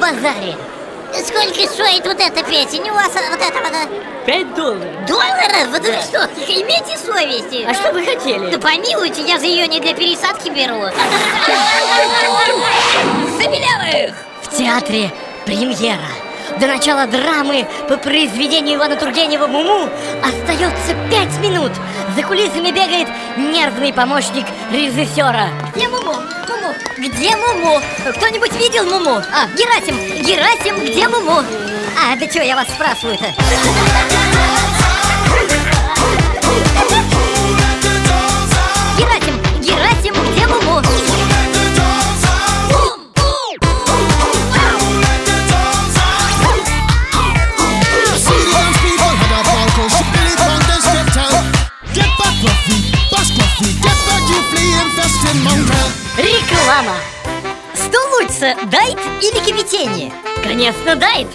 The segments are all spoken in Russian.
Базаре Сколько стоит вот эта песня? У вас а, вот это вот... Пять долларов. Долларов? Вот да. вы что, имейте совесть. А что вы хотели? Да помилуйте, я за ее не для пересадки беру. Забелявых! В театре премьера. До начала драмы по произведению Ивана Тургенева «Муму» остается пять минут. За кулисами бегает нервный помощник режиссера. Где Муму? Муму? Где Муму? Кто-нибудь видел Муму? А, Герасим! Герасим, где Муму? А, да что я вас спрашиваю-то? Реклама! Что лучше, дайт или кипятение? Конечно, дайт!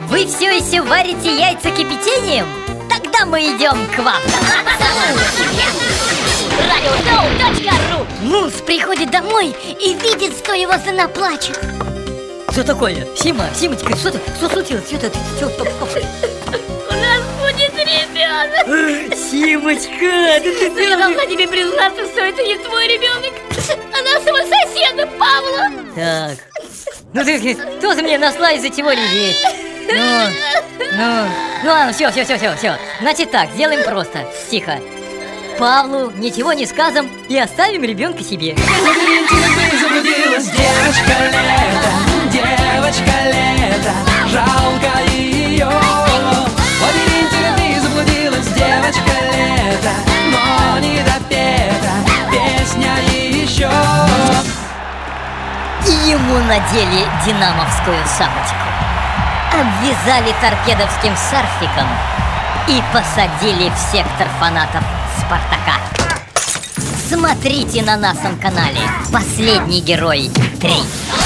Вы все еще варите яйца кипятением? Тогда мы идем к вам! Радиошоу.ру Муж приходит домой и видит, что его жена плачет. Что такое? Сима, Симочка, что, ты- что случилось? Что ты? Что, что, что? У нас будет ребенок! Симочка, ты, ты, я должна тебе признаться, что это не твой ребенок, а нашего Павла. Так. Ну ты тоже мне нашла из-за чего реветь. Ну, ну, ну ладно, все, все, все, все, все. Значит так, сделаем просто. Тихо. Павлу ничего не скажем и оставим ребенка себе. Ему надели динамовскую шапочку. Обвязали торпедовским шарфиком и посадили в сектор фанатов Спартака. Смотрите на нашем канале «Последний герой 3».